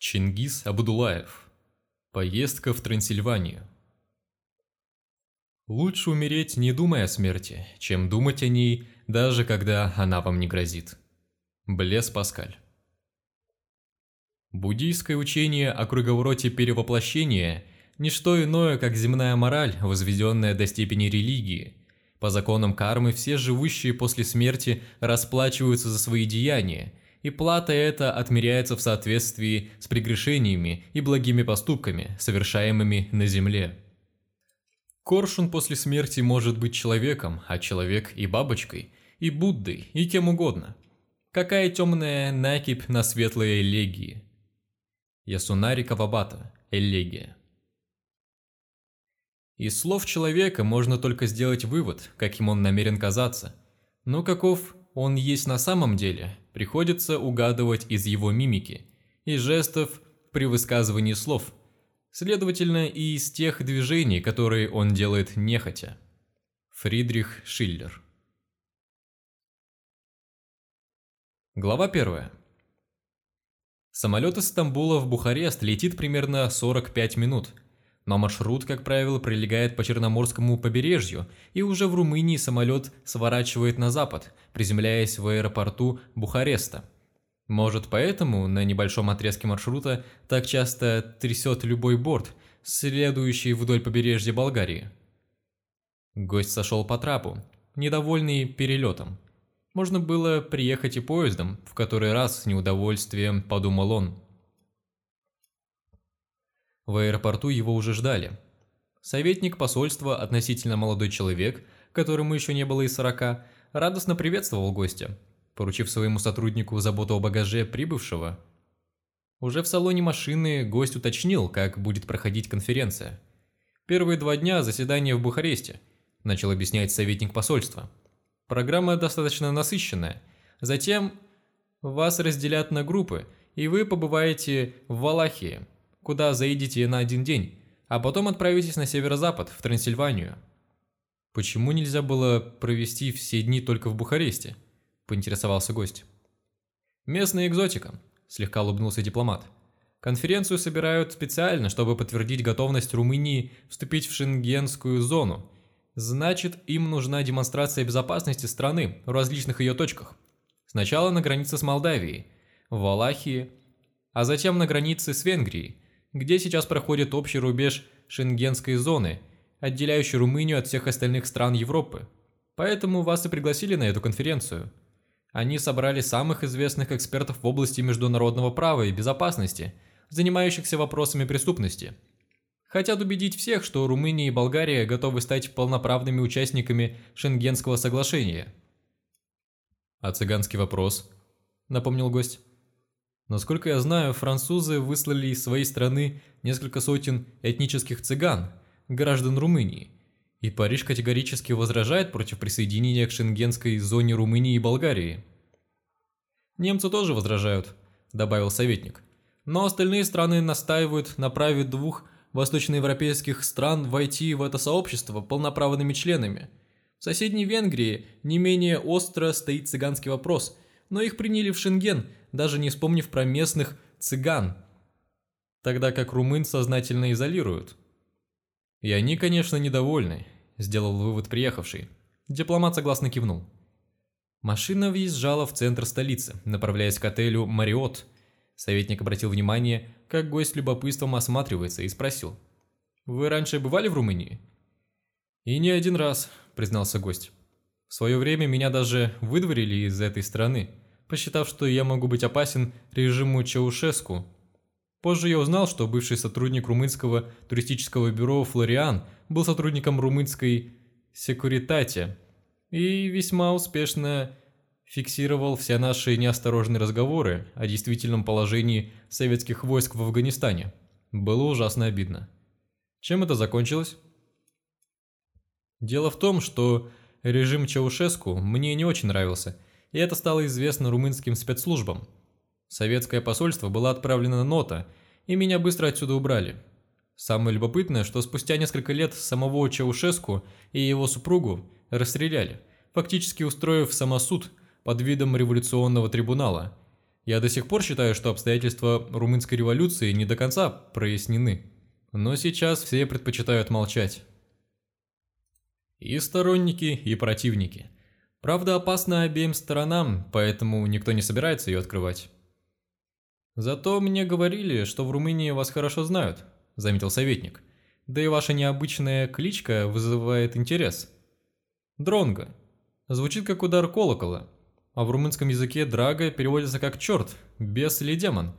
Чингис Абдулаев. Поездка в Трансильванию. Лучше умереть, не думая о смерти, чем думать о ней, даже когда она вам не грозит. Блес Паскаль. Буддийское учение о круговороте перевоплощения – не что иное, как земная мораль, возведенная до степени религии. По законам кармы все живущие после смерти расплачиваются за свои деяния – и плата эта отмеряется в соответствии с прегрешениями и благими поступками, совершаемыми на земле. Коршун после смерти может быть человеком, а человек и бабочкой, и Буддой, и кем угодно. Какая темная накипь на светлой элегии. Ясунари Кавабата, элегия. Из слов человека можно только сделать вывод, каким он намерен казаться. Но каков он есть на самом деле, приходится угадывать из его мимики и жестов при высказывании слов, следовательно, и из тех движений, которые он делает нехотя. Фридрих Шиллер Глава 1. Самолет из Стамбула в Бухарест летит примерно 45 минут – но маршрут, как правило, пролегает по Черноморскому побережью, и уже в Румынии самолет сворачивает на запад, приземляясь в аэропорту Бухареста. Может, поэтому на небольшом отрезке маршрута так часто трясет любой борт, следующий вдоль побережья Болгарии. Гость сошел по трапу, недовольный перелетом. Можно было приехать и поездом, в который раз с неудовольствием подумал он. В аэропорту его уже ждали. Советник посольства, относительно молодой человек, которому еще не было и сорока, радостно приветствовал гостя, поручив своему сотруднику заботу о багаже прибывшего. Уже в салоне машины гость уточнил, как будет проходить конференция. Первые два дня заседания в Бухаресте, начал объяснять советник посольства. Программа достаточно насыщенная. Затем вас разделят на группы, и вы побываете в Валахии – куда заедете на один день, а потом отправитесь на северо-запад, в Трансильванию. Почему нельзя было провести все дни только в Бухаресте? Поинтересовался гость. Местная экзотика, слегка улыбнулся дипломат. Конференцию собирают специально, чтобы подтвердить готовность Румынии вступить в шенгенскую зону. Значит, им нужна демонстрация безопасности страны в различных ее точках. Сначала на границе с Молдавией, в Валахии, а затем на границе с Венгрией, где сейчас проходит общий рубеж шенгенской зоны, отделяющий Румынию от всех остальных стран Европы. Поэтому вас и пригласили на эту конференцию. Они собрали самых известных экспертов в области международного права и безопасности, занимающихся вопросами преступности. Хотят убедить всех, что Румыния и Болгария готовы стать полноправными участниками Шенгенского соглашения. «А цыганский вопрос?» – напомнил гость. Насколько я знаю, французы выслали из своей страны несколько сотен этнических цыган, граждан Румынии, и Париж категорически возражает против присоединения к шенгенской зоне Румынии и Болгарии. «Немцы тоже возражают», – добавил советник. «Но остальные страны настаивают на праве двух восточноевропейских стран войти в это сообщество полноправными членами. В соседней Венгрии не менее остро стоит цыганский вопрос, но их приняли в Шенген – даже не вспомнив про местных цыган, тогда как румын сознательно изолируют. И они, конечно, недовольны, сделал вывод приехавший. Дипломат согласно кивнул. Машина въезжала в центр столицы, направляясь к отелю «Мариот». Советник обратил внимание, как гость любопытством осматривается, и спросил. «Вы раньше бывали в Румынии?» «И не один раз», – признался гость. «В свое время меня даже выдворили из этой страны посчитав, что я могу быть опасен режиму Чаушеску. Позже я узнал, что бывший сотрудник румынского туристического бюро Флориан был сотрудником румынской секуритате и весьма успешно фиксировал все наши неосторожные разговоры о действительном положении советских войск в Афганистане. Было ужасно обидно. Чем это закончилось? Дело в том, что режим Чаушеску мне не очень нравился – и это стало известно румынским спецслужбам. Советское посольство было отправлено нота, и меня быстро отсюда убрали. Самое любопытное, что спустя несколько лет самого Чаушеску и его супругу расстреляли, фактически устроив самосуд под видом революционного трибунала. Я до сих пор считаю, что обстоятельства румынской революции не до конца прояснены. Но сейчас все предпочитают молчать. И сторонники, и противники. Правда, опасно обеим сторонам, поэтому никто не собирается ее открывать. Зато мне говорили, что в Румынии вас хорошо знают, заметил советник. Да и ваша необычная кличка вызывает интерес. Дронго. Звучит как удар колокола, а в румынском языке Драга переводится как «черт», «бес» или «демон».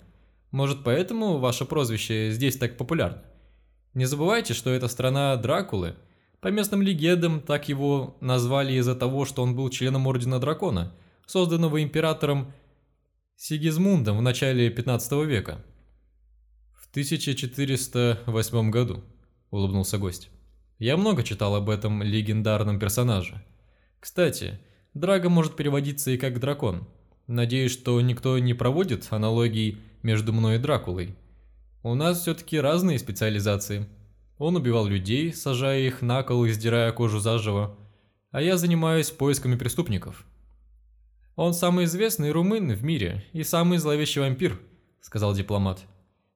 Может, поэтому ваше прозвище здесь так популярно? Не забывайте, что это страна Дракулы – по местным легендам, так его назвали из-за того, что он был членом Ордена Дракона, созданного императором Сигизмундом в начале 15 века. В 1408 году, улыбнулся гость. Я много читал об этом легендарном персонаже. Кстати, Драго может переводиться и как дракон. Надеюсь, что никто не проводит аналогий между мной и Дракулой. У нас все-таки разные специализации – он убивал людей, сажая их на кол и сдирая кожу заживо, а я занимаюсь поисками преступников. Он самый известный румын в мире и самый зловещий вампир, сказал дипломат.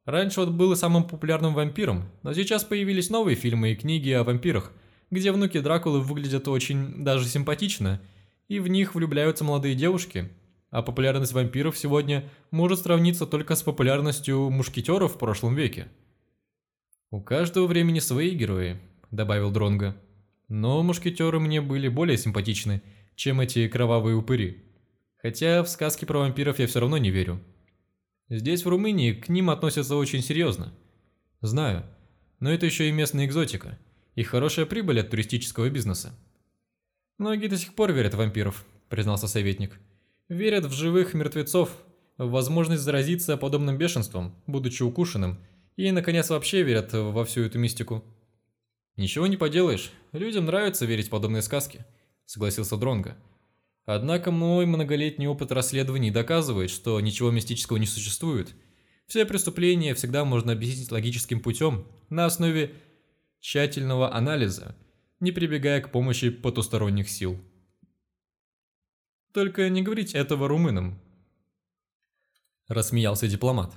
Раньше он был самым популярным вампиром, но сейчас появились новые фильмы и книги о вампирах, где внуки Дракулы выглядят очень даже симпатично, и в них влюбляются молодые девушки. А популярность вампиров сегодня может сравниться только с популярностью мушкетеров в прошлом веке. «У каждого времени свои герои», — добавил Дронго. «Но мушкетеры мне были более симпатичны, чем эти кровавые упыри. Хотя в сказки про вампиров я все равно не верю. Здесь, в Румынии, к ним относятся очень серьезно. Знаю, но это еще и местная экзотика, и хорошая прибыль от туристического бизнеса». «Многие до сих пор верят в вампиров», — признался советник. «Верят в живых мертвецов, в возможность заразиться подобным бешенством, будучи укушенным, и, наконец, вообще верят во всю эту мистику. «Ничего не поделаешь, людям нравится верить в подобные сказки», – согласился Дронго. «Однако мой многолетний опыт расследований доказывает, что ничего мистического не существует. Все преступления всегда можно объяснить логическим путем, на основе тщательного анализа, не прибегая к помощи потусторонних сил». «Только не говорите этого румынам», – рассмеялся дипломат.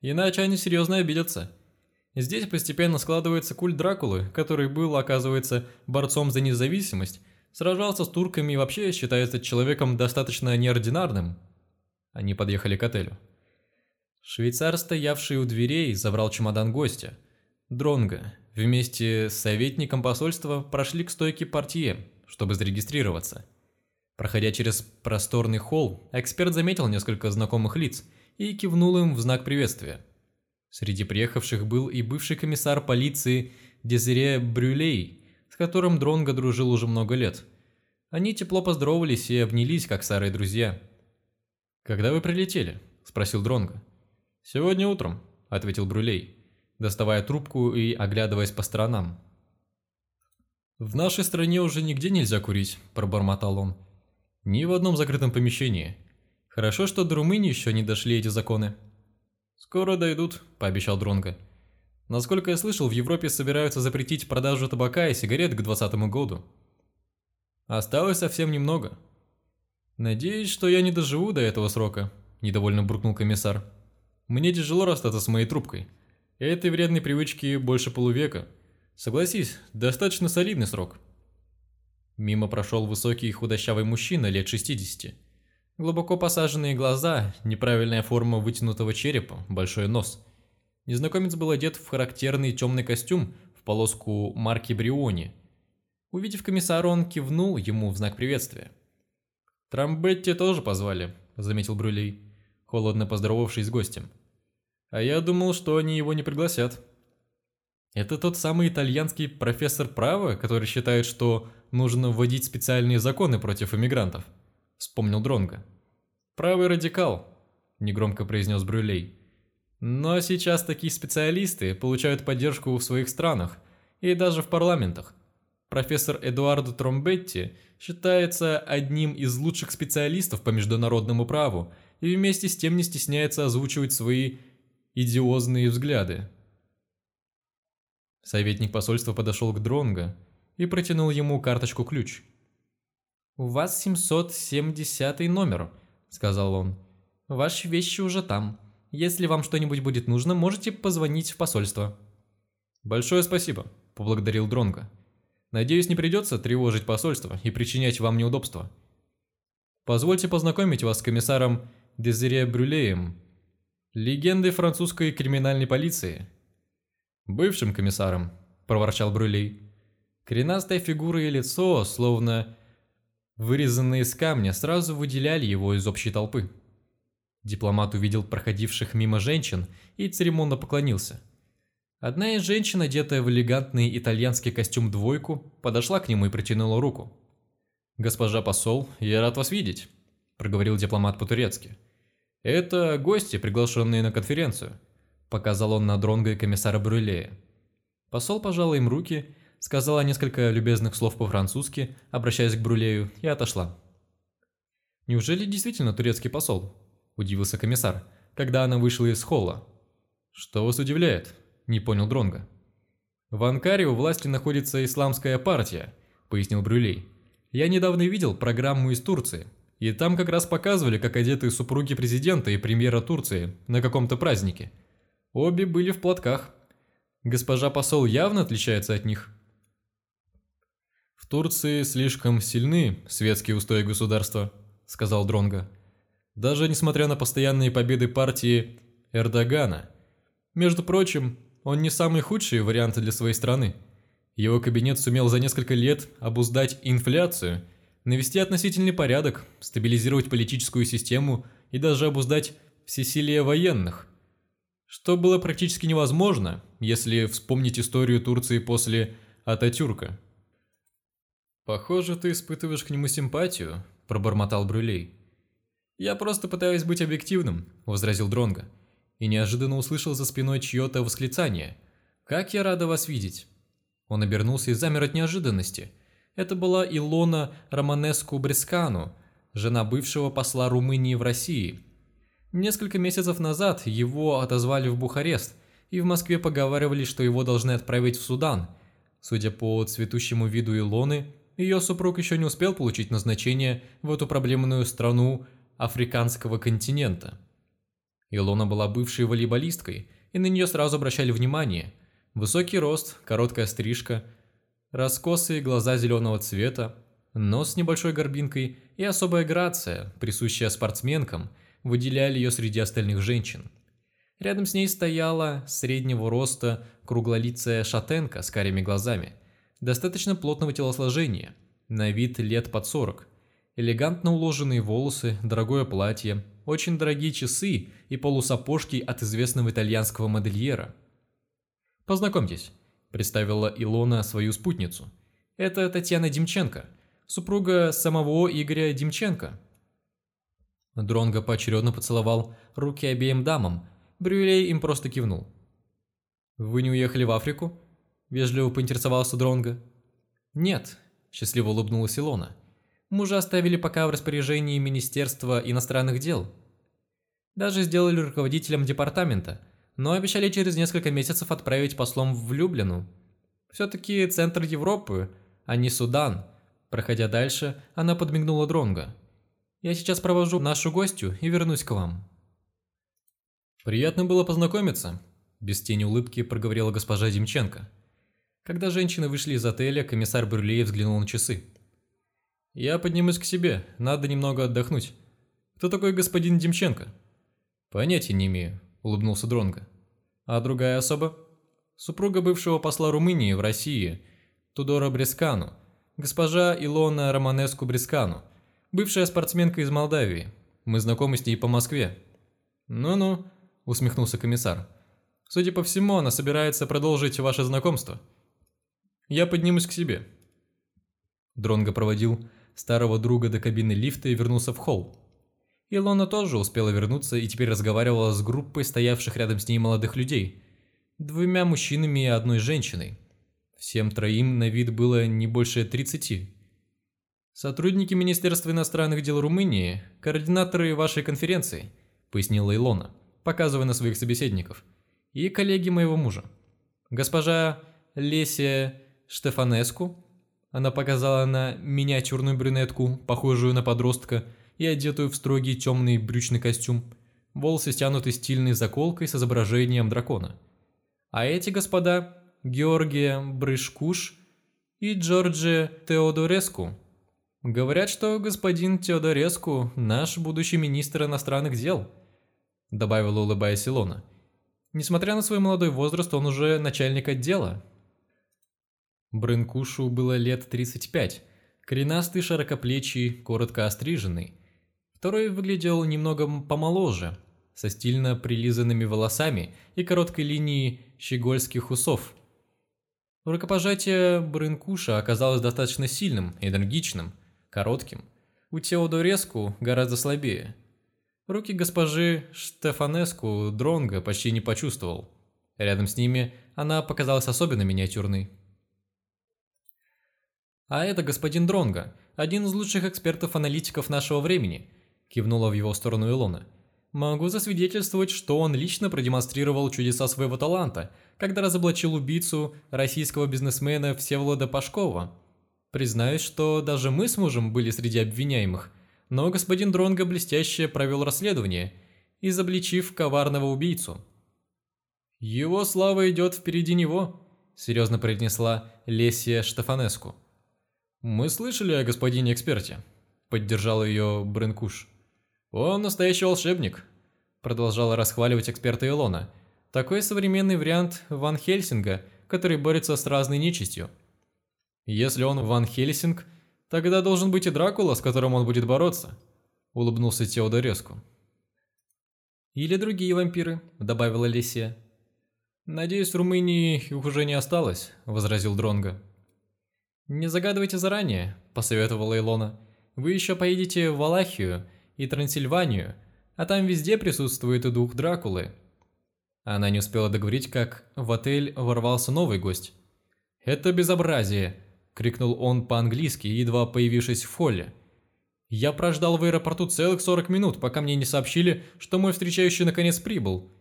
Иначе они серьезно обидятся. Здесь постепенно складывается культ Дракулы, который был, оказывается, борцом за независимость, сражался с турками и вообще считается человеком достаточно неординарным. Они подъехали к отелю. Швейцар, стоявший у дверей, забрал чемодан гостя. Дронго вместе с советником посольства прошли к стойке портье, чтобы зарегистрироваться. Проходя через просторный холл, эксперт заметил несколько знакомых лиц – и кивнул им в знак приветствия. Среди приехавших был и бывший комиссар полиции Дезире Брюлей, с которым Дронго дружил уже много лет. Они тепло поздоровались и обнялись, как старые друзья. «Когда вы прилетели?» – спросил Дронго. «Сегодня утром», – ответил Брюлей, доставая трубку и оглядываясь по сторонам. «В нашей стране уже нигде нельзя курить», – пробормотал он. «Ни в одном закрытом помещении. Хорошо, что до Румынии еще не дошли эти законы. Скоро дойдут, пообещал Дронго. Насколько я слышал, в Европе собираются запретить продажу табака и сигарет к 2020 году. Осталось совсем немного. Надеюсь, что я не доживу до этого срока, недовольно буркнул комиссар. Мне тяжело расстаться с моей трубкой. Этой вредной привычки больше полувека. Согласись, достаточно солидный срок. Мимо прошел высокий худощавый мужчина лет 60 Глубоко посаженные глаза, неправильная форма вытянутого черепа, большой нос. Незнакомец был одет в характерный темный костюм в полоску марки Бриони. Увидев комиссара, он кивнул ему в знак приветствия. «Трамбетти тоже позвали», — заметил Брюлей, холодно поздоровавшись с гостем. «А я думал, что они его не пригласят». «Это тот самый итальянский профессор права, который считает, что нужно вводить специальные законы против иммигрантов?» Вспомнил Дронга. «Правый радикал», – негромко произнес Брюлей. «Но сейчас такие специалисты получают поддержку в своих странах и даже в парламентах. Профессор Эдуардо Тромбетти считается одним из лучших специалистов по международному праву и вместе с тем не стесняется озвучивать свои идиозные взгляды. Советник посольства подошел к Дронго и протянул ему карточку-ключ. «У вас 770 номер», — сказал он. Ваши вещи уже там. Если вам что-нибудь будет нужно, можете позвонить в посольство». «Большое спасибо», – поблагодарил Дронго. «Надеюсь, не придется тревожить посольство и причинять вам неудобства. Позвольте познакомить вас с комиссаром Дезире Брюлеем, легендой французской криминальной полиции». «Бывшим комиссаром», – проворчал Брюлей. Коренастая фигура и лицо, словно вырезанные из камня, сразу выделяли его из общей толпы. Дипломат увидел проходивших мимо женщин и церемонно поклонился. Одна из женщин, одетая в элегантный итальянский костюм двойку, подошла к нему и протянула руку. «Госпожа посол, я рад вас видеть», – проговорил дипломат по-турецки. «Это гости, приглашенные на конференцию», – показал он на дронго и комиссара Брюлея. Посол пожал им руки, сказала несколько любезных слов по-французски, обращаясь к Брюлею, и отошла. «Неужели действительно турецкий посол?» – удивился комиссар, когда она вышла из холла. «Что вас удивляет?» – не понял Дронга. «В Анкаре у власти находится исламская партия», – пояснил Брюлей. «Я недавно видел программу из Турции, и там как раз показывали, как одеты супруги президента и премьера Турции на каком-то празднике. Обе были в платках. Госпожа посол явно отличается от них». «В Турции слишком сильны светские устои государства», – сказал Дронга. «Даже несмотря на постоянные победы партии Эрдогана. Между прочим, он не самый худший вариант для своей страны. Его кабинет сумел за несколько лет обуздать инфляцию, навести относительный порядок, стабилизировать политическую систему и даже обуздать всесилие военных. Что было практически невозможно, если вспомнить историю Турции после Ататюрка. «Похоже, ты испытываешь к нему симпатию», – пробормотал Брюлей. «Я просто пытаюсь быть объективным», – возразил Дронго, и неожиданно услышал за спиной чье-то восклицание. «Как я рада вас видеть!» Он обернулся и замер от неожиданности. Это была Илона Романеску Брескану, жена бывшего посла Румынии в России. Несколько месяцев назад его отозвали в Бухарест, и в Москве поговаривали, что его должны отправить в Судан. Судя по цветущему виду Илоны, ее супруг еще не успел получить назначение в эту проблемную страну африканского континента. Илона была бывшей волейболисткой, и на нее сразу обращали внимание. Высокий рост, короткая стрижка, раскосые глаза зеленого цвета, нос с небольшой горбинкой и особая грация, присущая спортсменкам, выделяли ее среди остальных женщин. Рядом с ней стояла среднего роста круглолицая шатенка с карими глазами – достаточно плотного телосложения, на вид лет под 40, элегантно уложенные волосы, дорогое платье, очень дорогие часы и полусапожки от известного итальянского модельера. «Познакомьтесь», – представила Илона свою спутницу. «Это Татьяна Демченко, супруга самого Игоря Демченко». Дронго поочередно поцеловал руки обеим дамам, Брюлей им просто кивнул. «Вы не уехали в Африку?» – вежливо поинтересовался Дронго. «Нет», – счастливо улыбнулась Илона. «Мужа оставили пока в распоряжении Министерства иностранных дел. Даже сделали руководителем департамента, но обещали через несколько месяцев отправить послом в Люблину. Все-таки центр Европы, а не Судан». Проходя дальше, она подмигнула Дронго. «Я сейчас провожу нашу гостью и вернусь к вам». «Приятно было познакомиться», – без тени улыбки проговорила госпожа Демченко. Когда женщины вышли из отеля, комиссар Бурлеев взглянул на часы. «Я поднимусь к себе, надо немного отдохнуть. Кто такой господин Демченко?» «Понятия не имею», – улыбнулся Дронго. «А другая особа?» «Супруга бывшего посла Румынии в России, Тудора Брескану, госпожа Илона Романеску Брескану, бывшая спортсменка из Молдавии. Мы знакомы с ней по Москве». «Ну-ну», – усмехнулся комиссар. «Судя по всему, она собирается продолжить ваше знакомство». Я поднимусь к себе». Дронго проводил старого друга до кабины лифта и вернулся в холл. Илона тоже успела вернуться и теперь разговаривала с группой стоявших рядом с ней молодых людей. Двумя мужчинами и одной женщиной. Всем троим на вид было не больше 30. «Сотрудники Министерства иностранных дел Румынии, координаторы вашей конференции», пояснила Илона, показывая на своих собеседников, «и коллеги моего мужа. Госпожа Лесия Штефанеску. Она показала на миниатюрную брюнетку, похожую на подростка, и одетую в строгий темный брючный костюм. волосы стянуты стильной заколкой с изображением дракона. А эти господа – Георгия Брышкуш и Джорджи Теодореску. Говорят, что господин Теодореску – наш будущий министр иностранных дел, добавила улыбаясь Илона. Несмотря на свой молодой возраст, он уже начальник отдела. Брынкушу было лет 35, коренастый, широкоплечий, коротко остриженный. Второй выглядел немного помоложе, со стильно прилизанными волосами и короткой линией щегольских усов. Рукопожатие Брынкуша оказалось достаточно сильным, энергичным, коротким. У Теодореску гораздо слабее. Руки госпожи Штефанеску Дронга почти не почувствовал. Рядом с ними она показалась особенно миниатюрной. «А это господин Дронга, один из лучших экспертов-аналитиков нашего времени», кивнула в его сторону Илона. «Могу засвидетельствовать, что он лично продемонстрировал чудеса своего таланта, когда разоблачил убийцу российского бизнесмена Всеволода Пашкова. Признаюсь, что даже мы с мужем были среди обвиняемых, но господин Дронга блестяще провел расследование, изобличив коварного убийцу». «Его слава идет впереди него», – серьезно произнесла Лесия Штефанеску. «Мы слышали о господине эксперте», – поддержал ее Бренкуш. «Он настоящий волшебник», – продолжала расхваливать эксперта Илона. «Такой современный вариант Ван Хельсинга, который борется с разной нечистью». «Если он Ван Хельсинг, тогда должен быть и Дракула, с которым он будет бороться», – улыбнулся Теодореску. «Или другие вампиры», – добавила Лисия. «Надеюсь, в Румынии их уже не осталось», – возразил Дронго. «Не загадывайте заранее», – посоветовала Илона. «Вы еще поедете в Валахию и Трансильванию, а там везде присутствует и дух Дракулы». Она не успела договорить, как в отель ворвался новый гость. «Это безобразие!» – крикнул он по-английски, едва появившись в холле. «Я прождал в аэропорту целых 40 минут, пока мне не сообщили, что мой встречающий наконец прибыл».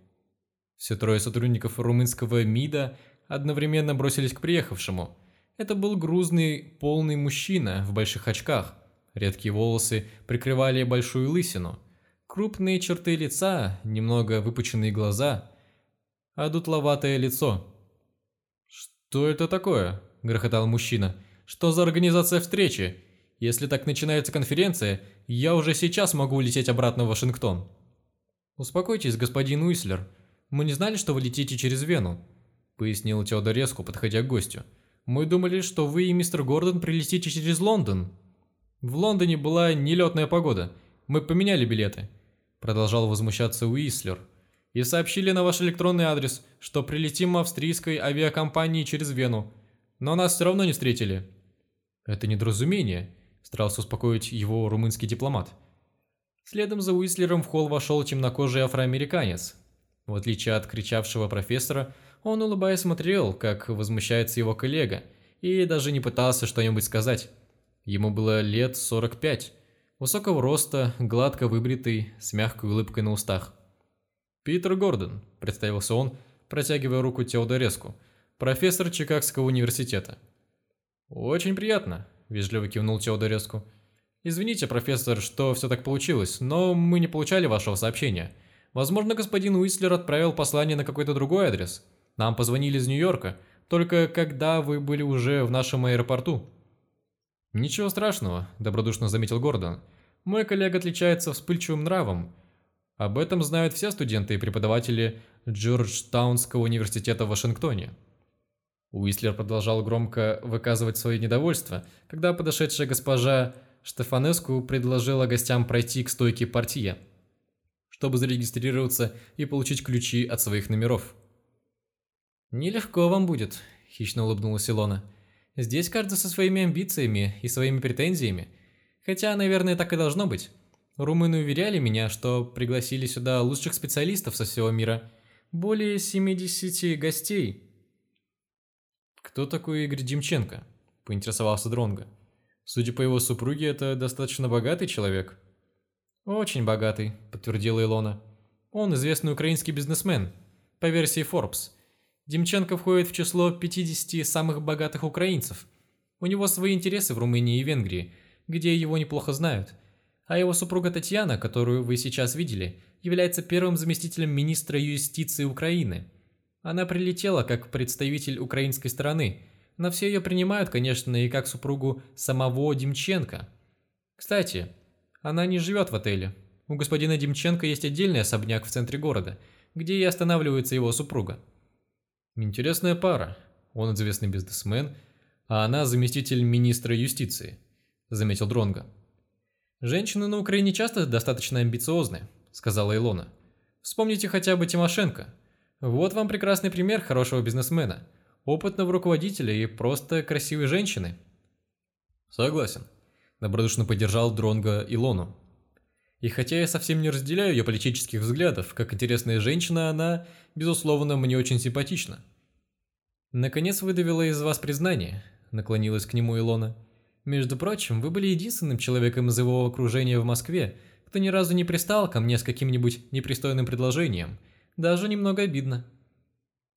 Все трое сотрудников румынского МИДа одновременно бросились к приехавшему – это был грузный, полный мужчина в больших очках. Редкие волосы прикрывали большую лысину. Крупные черты лица, немного выпученные глаза, а дутловатое лицо. «Что это такое?» – грохотал мужчина. «Что за организация встречи? Если так начинается конференция, я уже сейчас могу улететь обратно в Вашингтон». «Успокойтесь, господин Уислер. Мы не знали, что вы летите через Вену», – пояснил Теодореску, подходя к гостю. Мы думали, что вы и мистер Гордон прилетите через Лондон. В Лондоне была нелетная погода. Мы поменяли билеты. Продолжал возмущаться Уислер. И сообщили на ваш электронный адрес, что прилетим австрийской авиакомпанией через Вену. Но нас все равно не встретили. Это недоразумение, старался успокоить его румынский дипломат. Следом за Уислером в холл вошел темнокожий афроамериканец. В отличие от кричавшего профессора, он, улыбаясь, смотрел, как возмущается его коллега, и даже не пытался что-нибудь сказать. Ему было лет 45, высокого роста, гладко выбритый, с мягкой улыбкой на устах. «Питер Гордон», – представился он, протягивая руку Теодореску, профессор Чикагского университета. «Очень приятно», – вежливо кивнул Теодореску. «Извините, профессор, что все так получилось, но мы не получали вашего сообщения. Возможно, господин Уислер отправил послание на какой-то другой адрес». Нам позвонили из Нью-Йорка, только когда вы были уже в нашем аэропорту». «Ничего страшного», – добродушно заметил Гордон. «Мой коллега отличается вспыльчивым нравом. Об этом знают все студенты и преподаватели Джорджтаунского университета в Вашингтоне». Уислер продолжал громко выказывать свое недовольство, когда подошедшая госпожа Штефанеску предложила гостям пройти к стойке партия, чтобы зарегистрироваться и получить ключи от своих номеров. «Нелегко вам будет», – хищно улыбнулась Илона. «Здесь каждый со своими амбициями и своими претензиями. Хотя, наверное, так и должно быть. Румыны уверяли меня, что пригласили сюда лучших специалистов со всего мира. Более 70 гостей». «Кто такой Игорь Демченко?» – поинтересовался Дронго. «Судя по его супруге, это достаточно богатый человек». «Очень богатый», – подтвердила Илона. «Он известный украинский бизнесмен, по версии Forbes». Демченко входит в число 50 самых богатых украинцев. У него свои интересы в Румынии и Венгрии, где его неплохо знают. А его супруга Татьяна, которую вы сейчас видели, является первым заместителем министра юстиции Украины. Она прилетела как представитель украинской стороны, но все ее принимают, конечно, и как супругу самого Демченко. Кстати, она не живет в отеле. У господина Демченко есть отдельный особняк в центре города, где и останавливается его супруга. Интересная пара. Он известный бизнесмен, а она заместитель министра юстиции, заметил Дронга. Женщины на Украине часто достаточно амбициозны, сказала Илона. Вспомните хотя бы Тимошенко. Вот вам прекрасный пример хорошего бизнесмена, опытного руководителя и просто красивой женщины. Согласен. Добродушно поддержал Дронга Илону. И хотя я совсем не разделяю ее политических взглядов, как интересная женщина, она, безусловно, мне очень симпатична. Наконец выдавила из вас признание, наклонилась к нему Илона. Между прочим, вы были единственным человеком из его окружения в Москве, кто ни разу не пристал ко мне с каким-нибудь непристойным предложением. Даже немного обидно.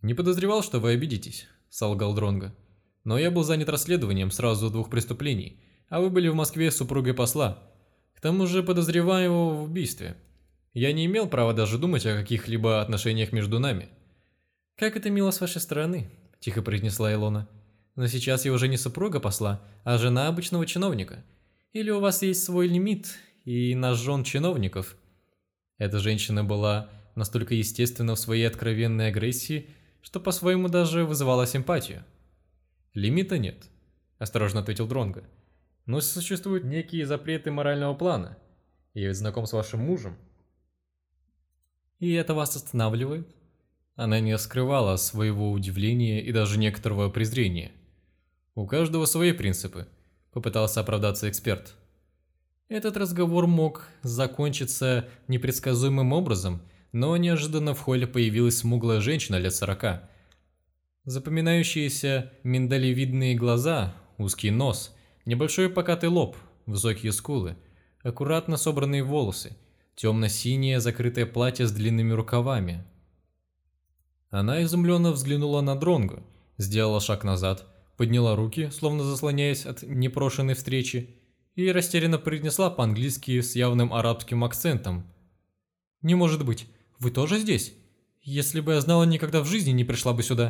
Не подозревал, что вы обидитесь, солгал Дронга. Но я был занят расследованием сразу двух преступлений, а вы были в Москве с супругой посла. К тому же подозреваю его в убийстве. Я не имел права даже думать о каких-либо отношениях между нами. Как это мило с вашей стороны, тихо произнесла Илона. Но сейчас я уже не супруга посла, а жена обычного чиновника. Или у вас есть свой лимит и наш жен чиновников? Эта женщина была настолько естественна в своей откровенной агрессии, что по-своему даже вызывала симпатию. Лимита нет, осторожно ответил Дронга. Но существуют некие запреты морального плана. Я ведь знаком с вашим мужем. И это вас останавливает? Она не скрывала своего удивления и даже некоторого презрения. У каждого свои принципы, попытался оправдаться эксперт. Этот разговор мог закончиться непредсказуемым образом, но неожиданно в холле появилась смуглая женщина лет сорока. Запоминающиеся миндалевидные глаза, узкий нос – Небольшой покатый лоб, высокие скулы, аккуратно собранные волосы, темно-синее закрытое платье с длинными рукавами. Она изумленно взглянула на Дронгу, сделала шаг назад, подняла руки, словно заслоняясь от непрошенной встречи, и растерянно произнесла по-английски с явным арабским акцентом. «Не может быть, вы тоже здесь? Если бы я знала, никогда в жизни не пришла бы сюда».